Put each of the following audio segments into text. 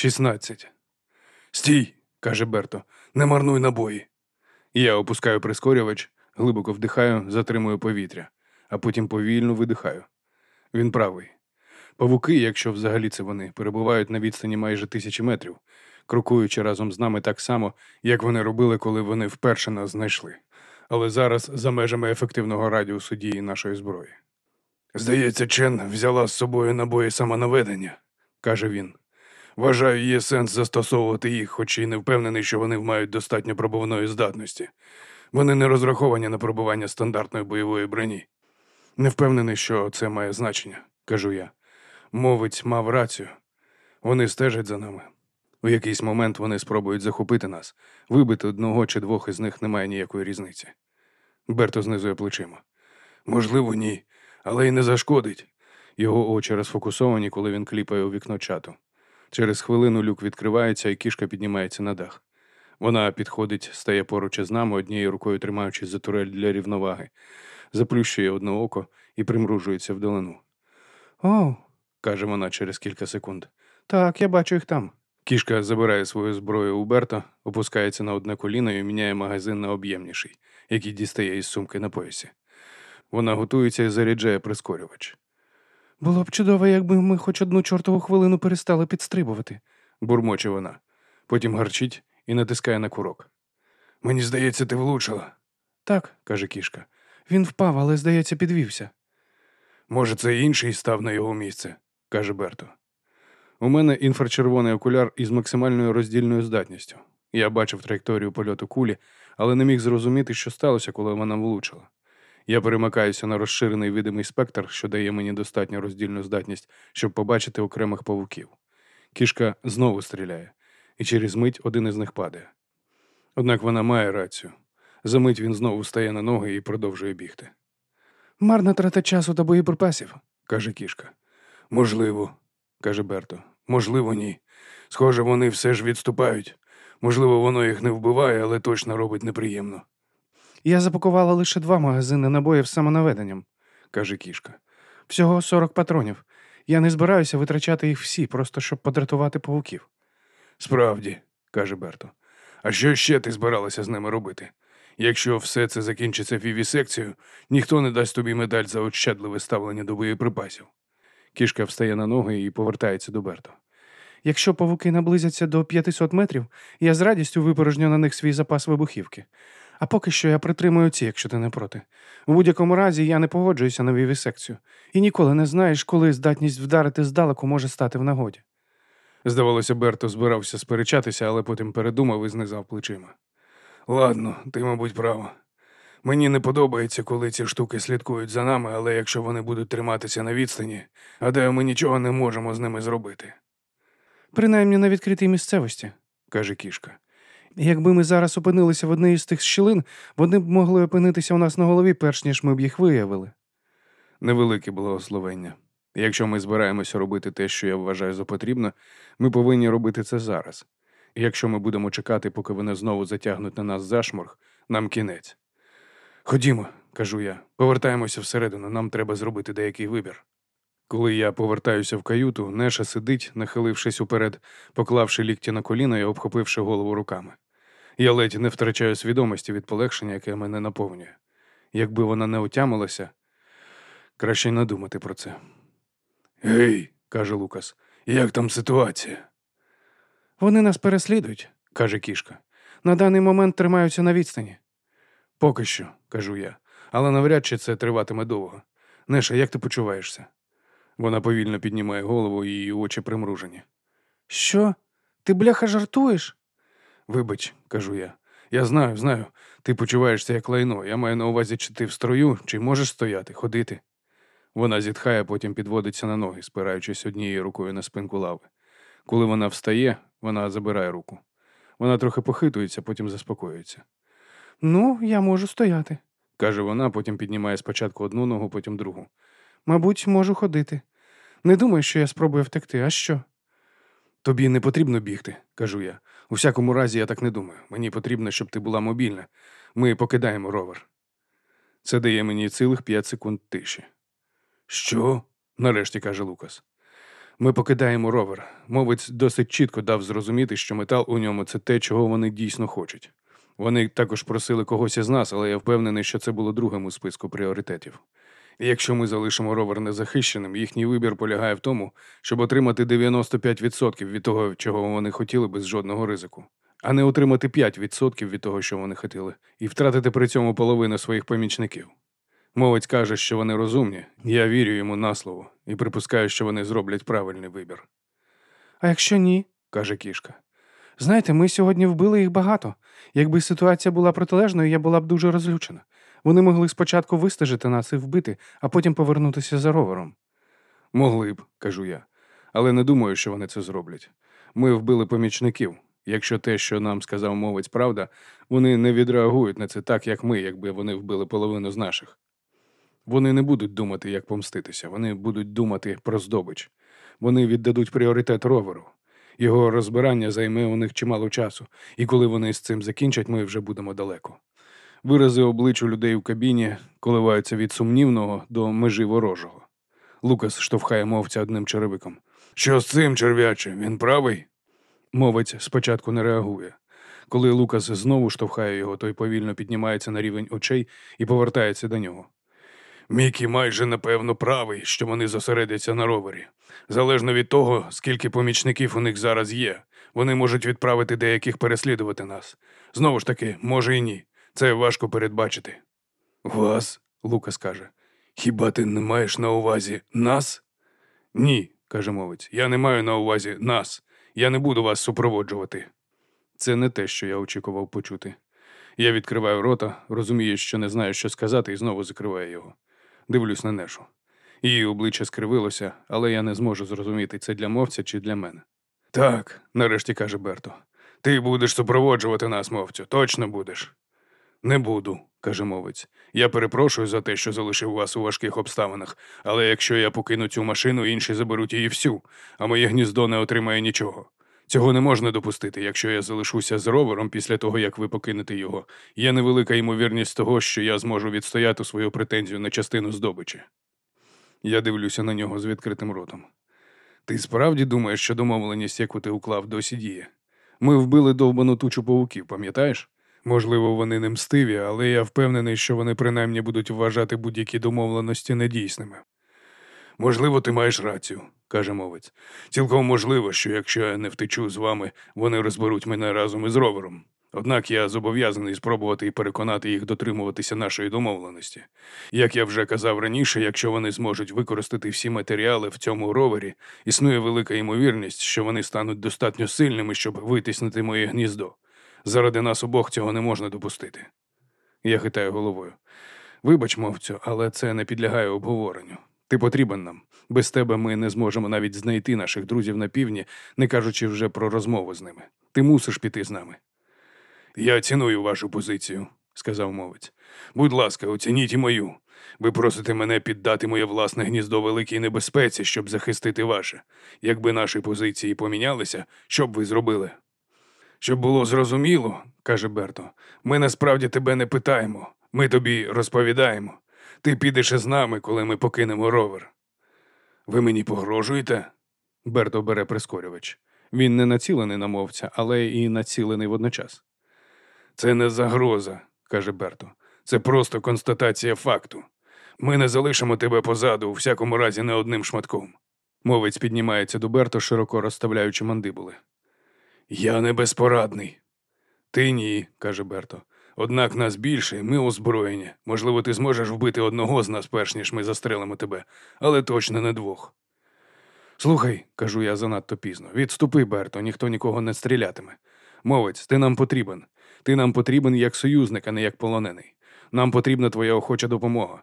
Шістнадцять. Стій, каже Берто, не марнуй набої. Я опускаю прискорювач, глибоко вдихаю, затримую повітря, а потім повільно видихаю. Він правий. Павуки, якщо взагалі це вони, перебувають на відстані майже тисячі метрів, крокуючи разом з нами так само, як вони робили, коли вони вперше нас знайшли. Але зараз за межами ефективного радіусу дії нашої зброї. Здається, Чен взяла з собою набої самонаведення, каже він. Вважаю, є сенс застосовувати їх, хоч і не впевнений, що вони мають достатньо пробувної здатності. Вони не розраховані на пробування стандартної бойової броні. Не впевнений, що це має значення, кажу я. Мовець мав рацію. Вони стежать за нами. У якийсь момент вони спробують захопити нас. Вибити одного чи двох із них немає ніякої різниці. Берто знизує плечима. Можливо, ні, але й не зашкодить. Його очі розфокусовані, коли він кліпає у вікно чату. Через хвилину люк відкривається, і кішка піднімається на дах. Вона підходить, стає поруч із нами, однією рукою тримаючись за турель для рівноваги, заплющує одне око і примружується вдалину. О, каже вона через кілька секунд. Так, я бачу їх там. Кішка забирає свою зброю у Берта, опускається на одне коліно і міняє магазин на об'ємніший, який дістає із сумки на поясі. Вона готується і заряджає прискорювач. Було б чудово, якби ми хоч одну чортову хвилину перестали підстрибувати, бурмоче вона. Потім гарчить і натискає на курок. Мені здається, ти влучила. Так, каже кішка. Він впав, але, здається, підвівся. Може, це інший став на його місце, каже Берто. У мене інфрачервоний окуляр із максимальною роздільною здатністю. Я бачив траєкторію польоту кулі, але не міг зрозуміти, що сталося, коли вона влучила. Я перемикаюся на розширений видимий спектр, що дає мені достатню роздільну здатність, щоб побачити окремих павуків. Кішка знову стріляє, і через мить один із них падає. Однак вона має рацію. За мить він знову стає на ноги і продовжує бігти. Марна трата часу та боєприпасів, каже кішка. Можливо, каже Берто. Можливо, ні. Схоже, вони все ж відступають. Можливо, воно їх не вбиває, але точно робить неприємно. Я запакувала лише два магазини набоїв з самонаведенням, каже кішка. Всього 40 патронів. Я не збираюся витрачати їх всі, просто щоб подратувати павуків. Справді, каже Берто. А що ще ти збиралася з ними робити? Якщо все це закінчиться вівісекцією, ніхто не дасть тобі медаль за ощадливе ставлення до боєприпасів. Кішка встає на ноги і повертається до Берто. Якщо павуки наблизяться до 500 метрів, я з радістю випорожню на них свій запас вибухівки. А поки що я притримую ці, якщо ти не проти. У будь-якому разі я не погоджуюся на вівісекцію. І ніколи не знаєш, коли здатність вдарити здалеку може стати в нагоді. Здавалося, Берто збирався сперечатися, але потім передумав і знизав плечима. Ладно, ти, мабуть, права. Мені не подобається, коли ці штуки слідкують за нами, але якщо вони будуть триматися на відстані, гадаю, ми нічого не можемо з ними зробити. Принаймні на відкритій місцевості, каже кішка. Якби ми зараз опинилися в одній з тих щілин, вони б могли опинитися у нас на голові, перш ніж ми б їх виявили. Невелике благословення. Якщо ми збираємося робити те, що я вважаю за потрібне, ми повинні робити це зараз. Якщо ми будемо чекати, поки вони знову затягнуть на нас зашморг, нам кінець. Ходімо, кажу я, повертаємося всередину, нам треба зробити деякий вибір. Коли я повертаюся в каюту, Неша сидить, нахилившись уперед, поклавши лікті на коліна і обхопивши голову руками. Я ледь не втрачаю свідомості від полегшення, яке мене наповнює. Якби вона не отямилася, краще не думати про це. Гей, каже Лукас, як там ситуація? Вони нас переслідують, каже кішка. На даний момент тримаються на відстані. Поки що, кажу я, але навряд чи це триватиме довго. Неша, як ти почуваєшся? Вона повільно піднімає голову і її очі примружені. Що? Ти бляха жартуєш? Вибач, кажу я. Я знаю, знаю. Ти почуваєшся як лайно. Я маю на увазі, чи ти в строю, чи можеш стояти, ходити. Вона зітхає, потім підводиться на ноги, спираючись однією рукою на спинку лави. Коли вона встає, вона забирає руку. Вона трохи похитується, потім заспокоюється. Ну, я можу стояти, каже вона, потім піднімає спочатку одну ногу, потім другу. Мабуть, можу ходити. Не думаю, що я спробую втекти, а що? Тобі не потрібно бігти, кажу я. У всякому разі, я так не думаю. Мені потрібно, щоб ти була мобільна. Ми покидаємо ровер. Це дає мені цілих п'ять секунд тиші. Що? нарешті каже Лукас. Ми покидаємо ровер. Мовець досить чітко дав зрозуміти, що метал у ньому це те, чого вони дійсно хочуть. Вони також просили когось із нас, але я впевнений, що це було другим у списку пріоритетів. Якщо ми залишимо ровер незахищеним, їхній вибір полягає в тому, щоб отримати 95% від того, чого вони хотіли без жодного ризику, а не отримати 5% від того, що вони хотіли, і втратити при цьому половину своїх помічників. Мовець каже, що вони розумні, я вірю йому на слово і припускаю, що вони зроблять правильний вибір. А якщо ні, каже кішка. Знаєте, ми сьогодні вбили їх багато. Якби ситуація була протилежною, я була б дуже розлючена. Вони могли спочатку вистежити нас і вбити, а потім повернутися за ровером. Могли б, кажу я, але не думаю, що вони це зроблять. Ми вбили помічників. Якщо те, що нам сказав мовець, правда, вони не відреагують на це так, як ми, якби вони вбили половину з наших. Вони не будуть думати, як помститися, вони будуть думати про здобич. Вони віддадуть пріоритет роверу. Його розбирання займе у них чимало часу, і коли вони з цим закінчать, ми вже будемо далеко. Вирази облич у людей в кабіні коливаються від сумнівного до межі ворожого. Лукас штовхає мовця одним черевиком. Що з цим, черв'яче? Він правий? Мовець спочатку не реагує. Коли Лукас знову штовхає його, той повільно піднімається на рівень очей і повертається до нього. Мікі майже напевно правий, що вони зосередяться на ровері. Залежно від того, скільки помічників у них зараз є, вони можуть відправити деяких переслідувати нас. Знову ж таки, може і ні. Це важко передбачити. Вас? Лукас каже. Хіба ти не маєш на увазі нас? Ні, каже мовець. Я не маю на увазі нас. Я не буду вас супроводжувати. Це не те, що я очікував почути. Я відкриваю рота, розумію, що не знаю, що сказати, і знову закриваю його. Дивлюсь на Нешу. Її обличчя скривилося, але я не зможу зрозуміти, це для мовця чи для мене. Так, нарешті каже Берто. Ти будеш супроводжувати нас, мовцю, точно будеш. Не буду, каже мовець. Я перепрошую за те, що залишив вас у важких обставинах, але якщо я покину цю машину, інші заберуть її всю, а моє гніздо не отримає нічого. Цього не можна допустити, якщо я залишуся з ровером після того, як ви покинете його. Є невелика ймовірність того, що я зможу відстояти свою претензію на частину здобичі. Я дивлюся на нього з відкритим ротом. Ти справді думаєш, що домовленість, яку ти уклав, досі діє? Ми вбили довбану тучу павуків, пам'ятаєш? Можливо, вони не мстиві, але я впевнений, що вони принаймні будуть вважати будь-які домовленості недійсними. Можливо, ти маєш рацію, каже мовець. Цілком можливо, що якщо я не втечу з вами, вони розберуть мене разом із ровером. Однак я зобов'язаний спробувати і переконати їх дотримуватися нашої домовленості. Як я вже казав раніше, якщо вони зможуть використати всі матеріали в цьому ровері, існує велика ймовірність, що вони стануть достатньо сильними, щоб витиснути моє гніздо. Заради нас обох цього не можна допустити. Я хитаю головою. Вибач, мовцю, але це не підлягає обговоренню. Ти потрібен нам. Без тебе ми не зможемо навіть знайти наших друзів на півдні, не кажучи вже про розмову з ними. Ти мусиш піти з нами. Я ціную вашу позицію, сказав мовець. Будь ласка, оцініть і мою. Ви просите мене піддати моє власне гніздо великій небезпеці, щоб захистити ваше. Якби наші позиції помінялися, що б ви зробили? Щоб було зрозуміло, каже Берто, ми насправді тебе не питаємо, ми тобі розповідаємо. Ти підеш із нами, коли ми покинемо ровер. Ви мені погрожуєте? Берто бере прискорювач. Він не націлений на мовця, але і націлений водночас. Це не загроза, каже Берто. Це просто констатація факту. Ми не залишимо тебе позаду, у всякому разі, не одним шматком. Мовець піднімається до Берто, широко розставляючи мандибули. Я не безпорадний. Ти ні, каже Берто. Однак нас більше, ми озброєні. Можливо, ти зможеш вбити одного з нас, перш ніж ми застрелимо тебе, але точно не двох. Слухай, кажу я занадто пізно. Відступи, Берто, ніхто нікого не стрілятиме. Мовець, ти нам потрібен. Ти нам потрібен як союзник, а не як полонений. Нам потрібна твоя охоча допомога.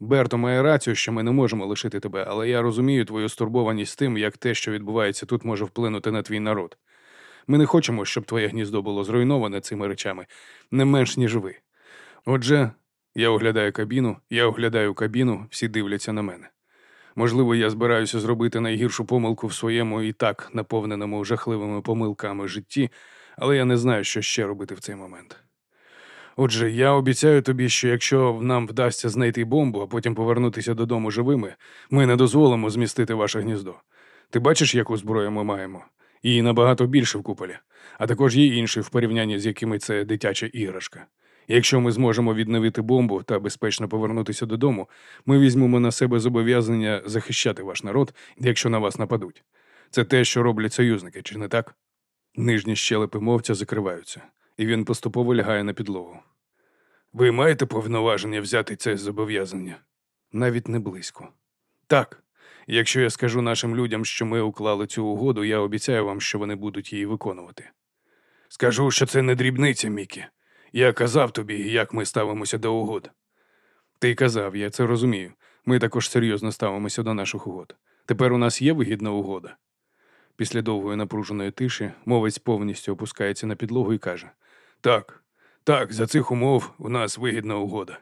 Берто має рацію, що ми не можемо лишити тебе, але я розумію твою стурбованість тим, як те, що відбувається тут, може вплинути на твій народ. Ми не хочемо, щоб твоє гніздо було зруйноване цими речами, не менш ніж ви. Отже, я оглядаю кабіну, я оглядаю кабіну, всі дивляться на мене. Можливо, я збираюся зробити найгіршу помилку в своєму і так наповненому жахливими помилками житті, але я не знаю, що ще робити в цей момент. Отже, я обіцяю тобі, що якщо нам вдасться знайти бомбу, а потім повернутися додому живими, ми не дозволимо змістити ваше гніздо. Ти бачиш, яку зброю ми маємо? Її набагато більше в куполі, а також є інші в порівнянні з якими це дитяча іграшка. Якщо ми зможемо відновити бомбу та безпечно повернутися додому, ми візьмемо на себе зобов'язання захищати ваш народ, якщо на вас нападуть. Це те, що роблять союзники, чи не так? Нижні щелепи мовця закриваються, і він поступово лягає на підлогу. Ви маєте повноваження взяти це зобов'язання? Навіть не близько. Так. Якщо я скажу нашим людям, що ми уклали цю угоду, я обіцяю вам, що вони будуть її виконувати. Скажу, що це не дрібниця, Мікі. Я казав тобі, як ми ставимося до угод. Ти казав, я це розумію. Ми також серйозно ставимося до наших угод. Тепер у нас є вигідна угода. Після довгої напруженої тиші мовець повністю опускається на підлогу і каже: Так, так, за цих умов у нас вигідна угода.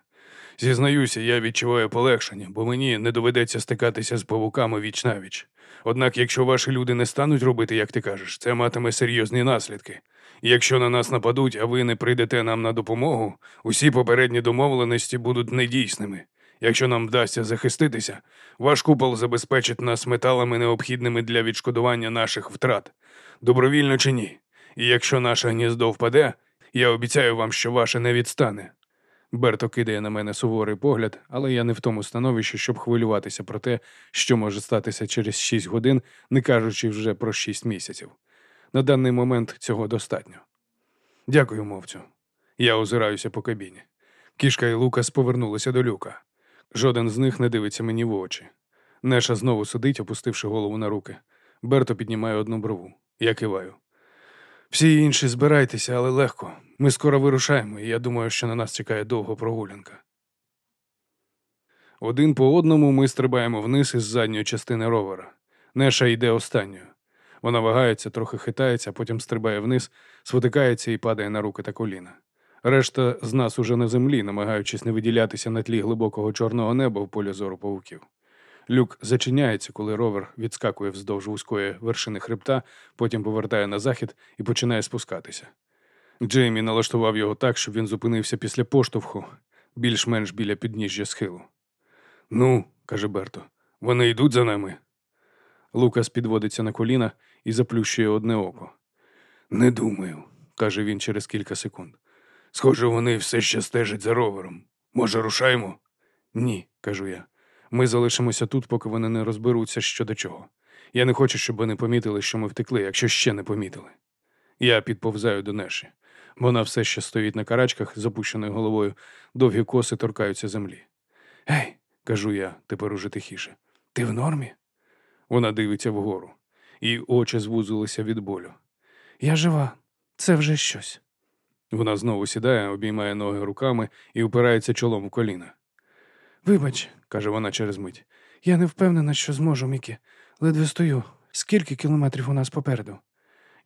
Зізнаюся, я відчуваю полегшення, бо мені не доведеться стикатися з павуками віч навіч. Однак, якщо ваші люди не стануть робити, як ти кажеш, це матиме серйозні наслідки. Якщо на нас нападуть, а ви не прийдете нам на допомогу, усі попередні домовленості будуть недійсними. Якщо нам вдасться захиститися, ваш купол забезпечить нас металами, необхідними для відшкодування наших втрат, добровільно чи ні. І якщо наше гніздо впаде, я обіцяю вам, що ваше не відстане. Берто кидає на мене суворий погляд, але я не в тому становищі, щоб хвилюватися про те, що може статися через шість годин, не кажучи вже про шість місяців. На даний момент цього достатньо. Дякую, мовцю. Я озираюся по кабіні. Кішка і Лукас повернулися до люка. Жоден з них не дивиться мені в очі. Неша знову сидить, опустивши голову на руки. Берто піднімає одну брову. Я киваю. Всі інші збирайтеся, але легко. Ми скоро вирушаємо, і я думаю, що на нас чекає довга прогулянка. Один по одному ми стрибаємо вниз із задньої частини ровера. Неша йде останньою. Вона вагається, трохи хитається, потім стрибає вниз, спотикається і падає на руки та коліна. Решта з нас уже на землі, намагаючись не виділятися на тлі глибокого чорного неба в полі зору павуків. Люк зачиняється, коли ровер відскакує вздовж вузької вершини хребта, потім повертає на захід і починає спускатися. Джеймі налаштував його так, щоб він зупинився після поштовху, більш-менш біля підніжжя схилу. Ну, каже Берто, вони йдуть за нами. Лукас підводиться на коліна і заплющує одне око. Не думаю, каже він через кілька секунд. Схоже, вони все ще стежать за ровером. Може, рушаємо? Ні, кажу я. Ми залишимося тут, поки вони не розберуться що до чого. Я не хочу, щоб вони помітили, що ми втекли, якщо ще не помітили. Я підповзаю до Неші. Вона все ще стоїть на карачках з головою, довгі коси торкаються землі. Гей, кажу я, тепер уже тихіше. Ти в нормі? Вона дивиться вгору, і очі звузилися від болю. Я жива, це вже щось. Вона знову сідає, обіймає ноги руками і упирається чолом в коліна. Вибач, каже вона через мить. я не впевнена, що зможу, Мікі. Ледве стою. Скільки кілометрів у нас попереду?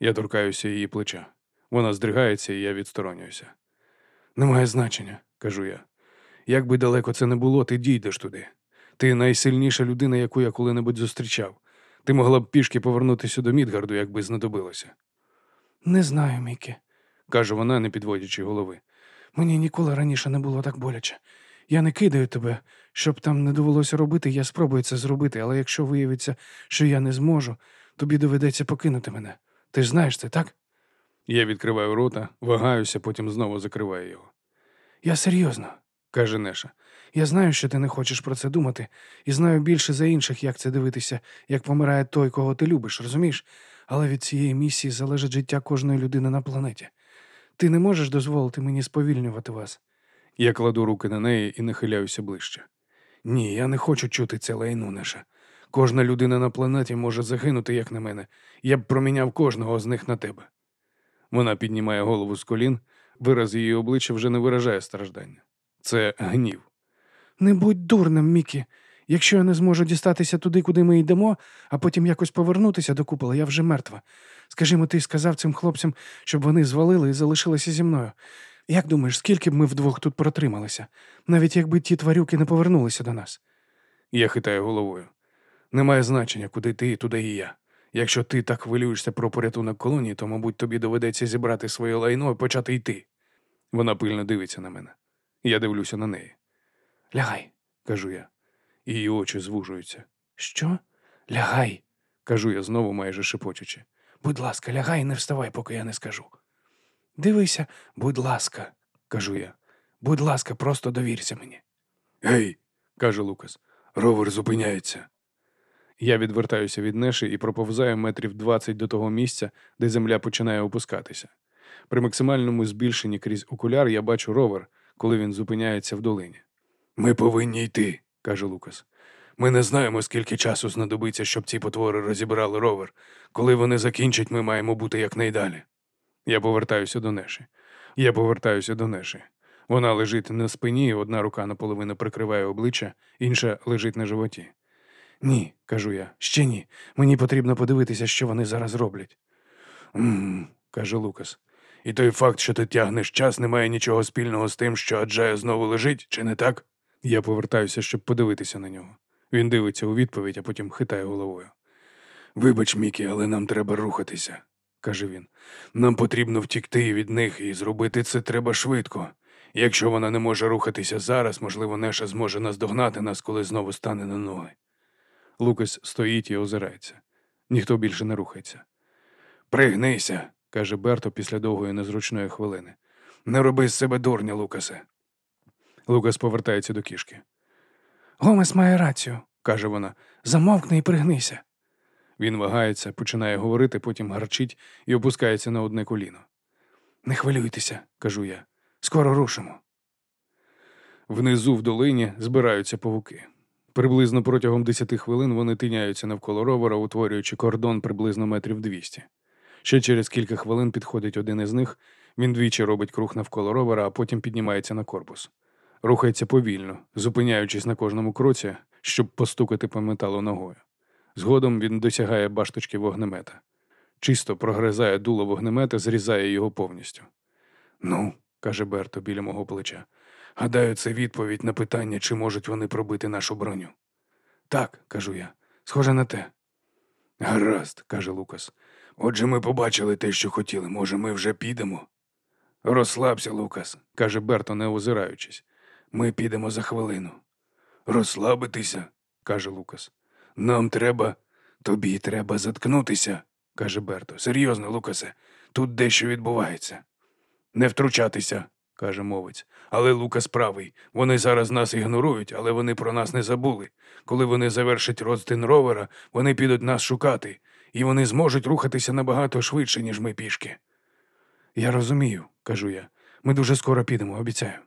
Я торкаюся її плеча. Вона здригається, і я відсторонююся. Немає значення, кажу я. Як би далеко це не було, ти дійдеш туди. Ти найсильніша людина, яку я коли-небудь зустрічав. Ти могла б пішки повернутися до Мідгарду, якби знадобилося. Не знаю, Мікі. каже вона, не підводячи голови. Мені ніколи раніше не було так боляче. Я не кидаю тебе, щоб там не довелося робити, я спробую це зробити, але якщо виявиться, що я не зможу, тобі доведеться покинути мене. Ти ж знаєш це, так? Я відкриваю рота, вагаюся, потім знову закриваю його. Я серйозно, каже Неша. Я знаю, що ти не хочеш про це думати, і знаю більше за інших, як це дивитися, як помирає той, кого ти любиш, розумієш? Але від цієї місії залежить життя кожної людини на планеті. Ти не можеш дозволити мені сповільнювати вас. Я кладу руки на неї і нахиляюся ближче. Ні, я не хочу чути це лайну, Неша. Кожна людина на планеті може загинути, як на мене. Я б проміняв кожного з них на тебе. Вона піднімає голову з колін, вираз її обличчя вже не виражає страждання. Це гнів. Не будь дурним, Мікі. Якщо я не зможу дістатися туди, куди ми йдемо, а потім якось повернутися до купола, я вже мертва. Скажімо, ти сказав цим хлопцям, щоб вони звалили і залишилися зі мною. Як думаєш, скільки б ми вдвох тут протрималися, навіть якби ті тварюки не повернулися до нас? Я хитаю головою. Немає значення, куди ти, туди і я. Якщо ти так хвилюєшся про порятунок колонії, то, мабуть, тобі доведеться зібрати своє лайно і почати йти. Вона пильно дивиться на мене. Я дивлюся на неї. Лягай, кажу я. Її очі звужуються. Що? Лягай. кажу я знову майже шепочучи. Будь ласка, лягай і не вставай, поки я не скажу. Дивися, будь ласка, кажу я. Будь ласка, просто довірся мені. Гей, каже Лукас, ровер зупиняється. Я відвертаюся від Неші і проповзаю метрів 20 до того місця, де земля починає опускатися. При максимальному збільшенні крізь окуляр я бачу ровер, коли він зупиняється в долині. Ми повинні йти, каже Лукас. Ми не знаємо, скільки часу знадобиться, щоб ці потвори розібрали ровер. Коли вони закінчать, ми маємо бути якнайдалі. Я повертаюся до Неші. Я повертаюся до Неші. Вона лежить на спині, одна рука наполовину прикриває обличчя, інша лежить на животі. Ні, кажу я, ще ні. Мені потрібно подивитися, що вони зараз роблять. Каже Лукас. І той факт, що ти тягнеш час, не має нічого спільного з тим, що Аджая знову лежить, чи не так? Я повертаюся, щоб подивитися на нього. Він дивиться у відповідь, а потім хитає головою. Вибач, Мікі, але нам треба рухатися, каже він. Нам потрібно втікти від них і зробити це треба швидко. Якщо вона не може рухатися зараз, можливо, Неша зможе наздогнати нас, коли знову стане на ноги. Лукас стоїть і озирається. Ніхто більше не рухається. Пригнися, каже Берто після довгої незручної хвилини. Не роби з себе дурня, Лукасе. Лукас повертається до кішки. Гомес має рацію, каже вона. замовкни і пригнися. Він вагається, починає говорити, потім гарчить і опускається на одне коліно. Не хвилюйтеся, кажу я. Скоро рушимо. Внизу в долині збираються павуки. Приблизно протягом десяти хвилин вони тиняються навколо ровера, утворюючи кордон приблизно метрів двісті. Ще через кілька хвилин підходить один із них, він двічі робить круг навколо ровера, а потім піднімається на корпус. Рухається повільно, зупиняючись на кожному кроці, щоб постукати по металу ногою. Згодом він досягає башточки вогнемета. Чисто прогризає дуло вогнемета, зрізає його повністю. Ну, каже Берто біля мого плеча. Гадаю, це відповідь на питання, чи можуть вони пробити нашу броню. Так, кажу я, схоже на те. Гаразд, каже Лукас. Отже, ми побачили те, що хотіли. Може, ми вже підемо? Розслабся, Лукас, каже Берто, не озираючись. Ми підемо за хвилину. Розслабитися, каже Лукас. Нам треба, тобі треба заткнутися, каже Берто. Серйозно, Лукасе, тут дещо відбувається. Не втручатися, каже мовець. Але Лукас правий. Вони зараз нас ігнорують, але вони про нас не забули. Коли вони завершать розтин ровера, вони підуть нас шукати, і вони зможуть рухатися набагато швидше, ніж ми пішки. Я розумію, кажу я. Ми дуже скоро підемо, обіцяю.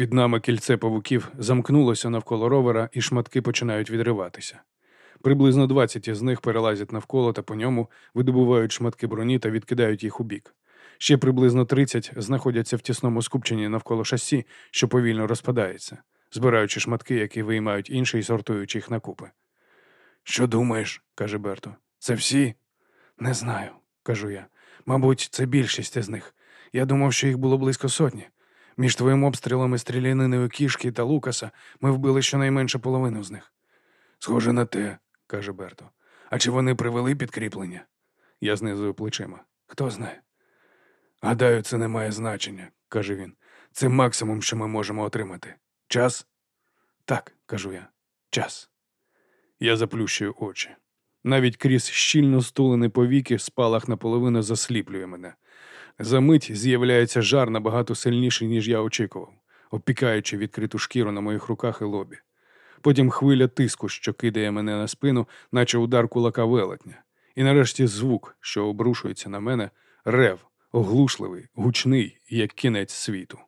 Під нами кільце павуків замкнулося навколо ровера, і шматки починають відриватися. Приблизно 20 із них перелазять навколо та по ньому, видобувають шматки броні та відкидають їх у бік. Ще приблизно 30 знаходяться в тісному скупченні навколо шасі, що повільно розпадається, збираючи шматки, які виймають інші і сортуючи їх на купи. Що думаєш? каже Берто. Це всі? Не знаю, кажу я. Мабуть, це більшість із них. Я думав, що їх було близько сотні. Між твоїм обстрілом і стріляниною кішки та Лукаса ми вбили щонайменше половину з них. Схоже на те, каже Берто. А чи вони привели підкріплення? Я знизую плечима. Хто знає? Гадаю, це не має значення, каже він. Це максимум, що ми можемо отримати. Час? Так, кажу я. Час. Я заплющую очі. Навіть крізь щільно стулені повіки спалах наполовину засліплює мене. За мить з'являється жар набагато сильніший, ніж я очікував, обпікаючи відкриту шкіру на моїх руках і лобі. Потім хвиля тиску, що кидає мене на спину, наче удар кулака велетня. І нарешті звук, що обрушується на мене, рев, оглушливий, гучний, як кінець світу.